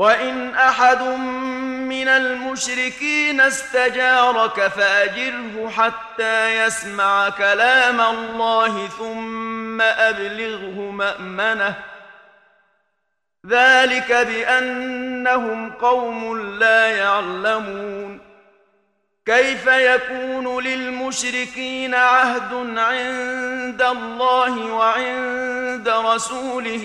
وإن أحد من المشركين استجارك فأجره حتى يسمع كلام الله ثم أبلغه مأمنه. ذلك بأنهم قوم لا يعلمون. كيف يكون للمشركين عهد عند الله وعند رسوله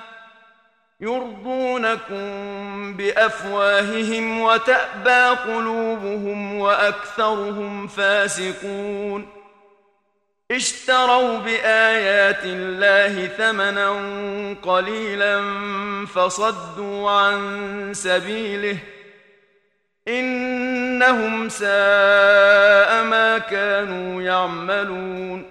يرضونكم بأفواههم وتأبى قلوبهم وأكثرهم فاسقون. اشتروا بآيات الله ثمنا قليلا فصدوا عن سبيله ۖ. إنهم ساء ما كانوا يعملون.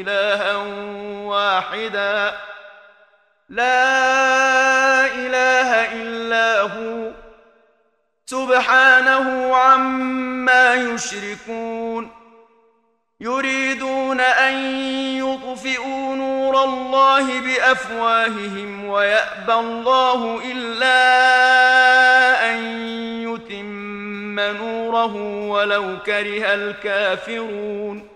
إلها واحدا. لا إله إلا هو. سبحانه عما يشركون. يريدون أن يطفئوا نور الله بأفواههم ويأبى الله إلا أن يتم نوره ولو كره الكافرون.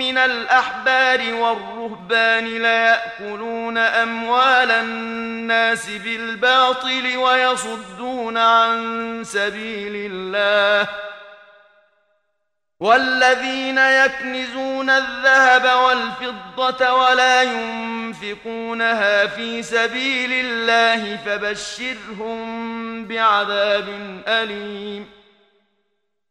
من الأحبار والرهبان ليأكلون أموال الناس بالباطل ويصدون عن سبيل الله والذين يكنزون الذهب والفضة ولا ينفقونها في سبيل الله فبشرهم بعذاب أليم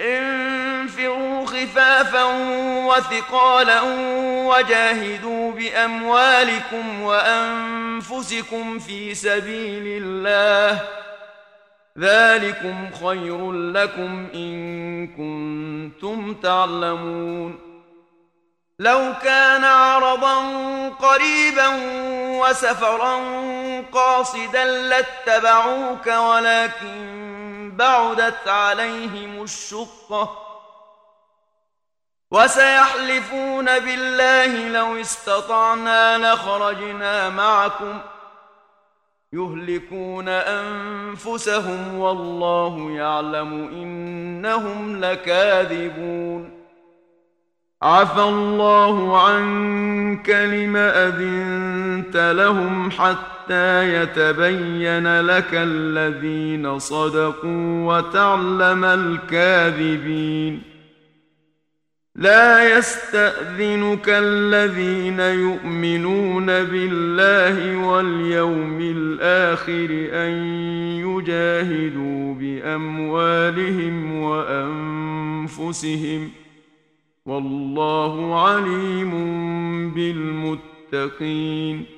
انفروا خفافا وثقالا وجاهدوا بأموالكم وأنفسكم في سبيل الله. ذلكم خير لكم إن كنتم تعلمون. لو كان عرضا قريبا وسفرا قاصدا لاتبعوك ولكن بعدت عليهم الشقة وسيحلفون بالله لو استطعنا لخرجنا معكم يهلكون أنفسهم والله يعلم إنهم لكاذبون عفى الله عنك لم أذنت لهم حتى حتى يتبين لك الذين صدقوا وتعلم الكاذبين لا يستأذنك الذين يؤمنون بالله واليوم الآخر أن يجاهدوا بأموالهم وأنفسهم والله عليم بالمتقين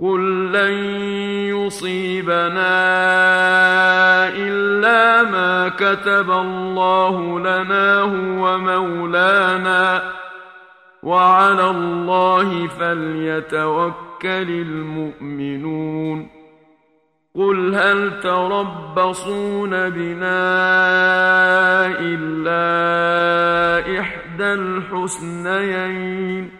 قل لن يصيبنا الا ما كتب الله لنا هو مولانا وعلى الله فليتوكل المؤمنون قل هل تربصون بنا الا احدى الحسنيين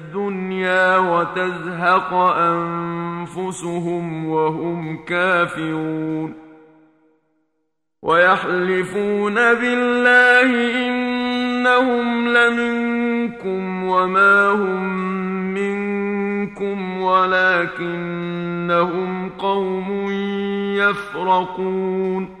الدنيا وتزهق أنفسهم وهم كافرون ويحلفون بالله إنهم لمنكم وما هم منكم ولكنهم قوم يفرقون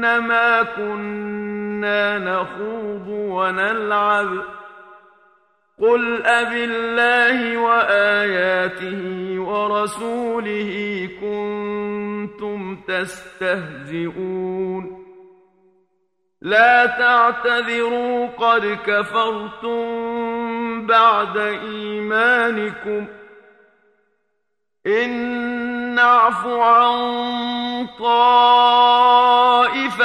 إنما كنا نخوض ونلعب. قل أب الله وآياته ورسوله كنتم تستهزئون. لا تعتذروا قد كفرتم بعد إيمانكم ۖ. إن نعف عن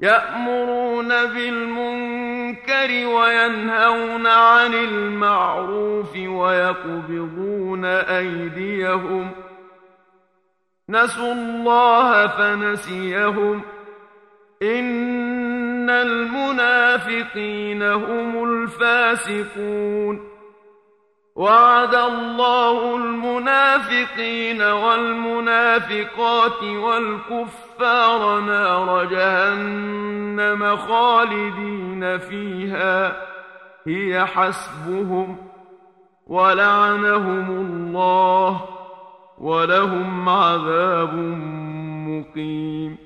يأمرون بالمنكر وينهون عن المعروف ويقبضون أيديهم. نسوا الله فنسيهم. إن المنافقين هم الفاسقون. وعد الله المنافقين والمنافقات والكفار نار جهنم خالدين فيها. هي حسبهم ولعنهم الله ولهم عذاب مقيم.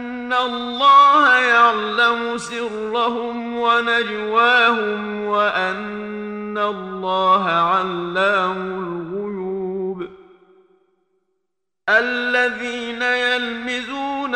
الله يعلم سرهم ونجواهم وأن الله علام الغيوب الذين يلمزون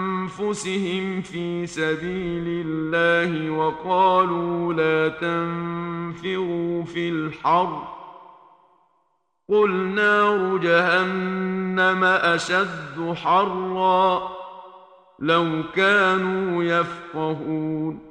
في سبيل الله وقالوا لا تنفروا في الحر. قل نار جهنم أشد حرا. لو كانوا يفقهون.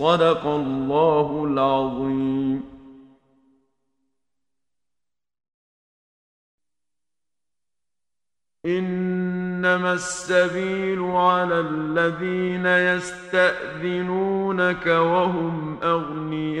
صدق الله العظيم. إنما السبيل على الذين يستأذنونك وهم أغنياء.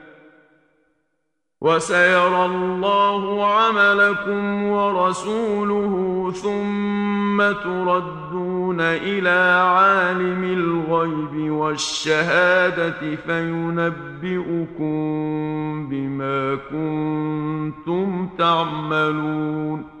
وسيرى الله عملكم ورسوله ثم تردون إلى عالم الغيب والشهادة فينبئكم بما كنتم تعملون.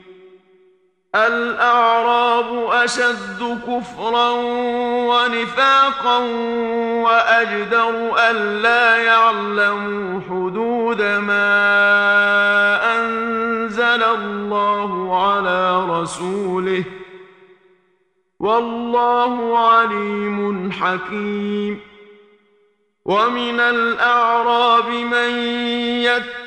الأعراب أشد كفرا ونفاقا وأجدر ألا يعلموا حدود ما أنزل الله على رسوله. والله عليم حكيم. ومن الأعراب من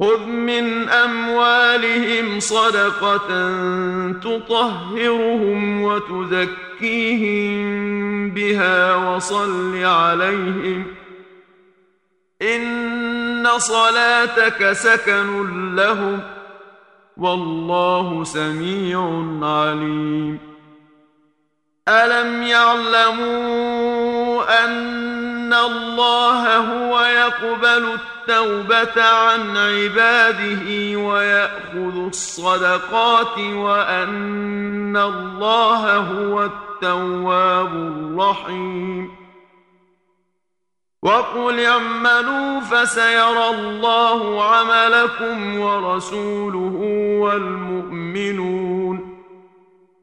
خذ من اموالهم صدقه تطهرهم وتزكيهم بها وصل عليهم ان صلاتك سكن لهم والله سميع عليم الم يعلموا ان الله هو يقبل التوبة عن عباده ويأخذ الصدقات وأن الله هو التواب الرحيم وقل اعملوا فسيرى الله عملكم ورسوله والمؤمنون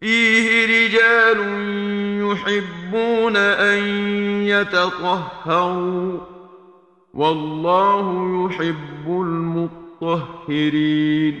فيه رجال يحبون ان يتطهروا والله يحب المطهرين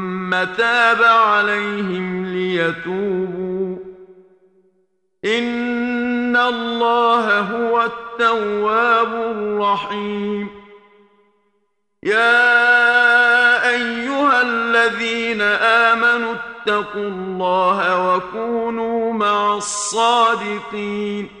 تاب عليهم ليتوبوا. إن الله هو التواب الرحيم. يا أيها الذين آمنوا اتقوا الله وكونوا مع الصادقين.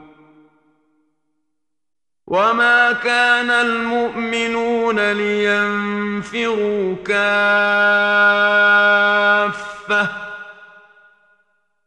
وما كان المؤمنون لينفروا كافه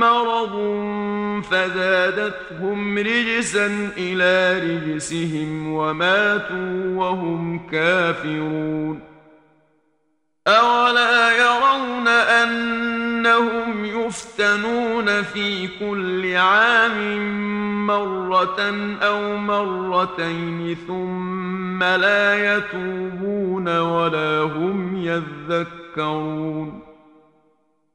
مرض فزادتهم رجسا إلى رجسهم وماتوا وهم كافرون. أولا يرون أنهم يفتنون في كل عام مرة أو مرتين ثم لا يتوبون ولا هم يذكرون.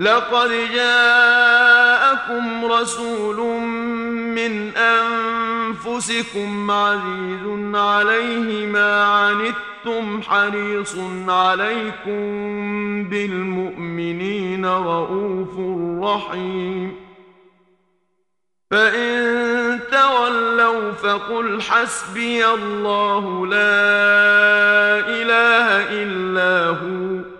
لقد جاءكم رسول من أنفسكم عزيز عليه ما عنتم حريص عليكم بالمؤمنين رءوف رحيم. فإن تولوا فقل حسبي الله لا إله إلا هو.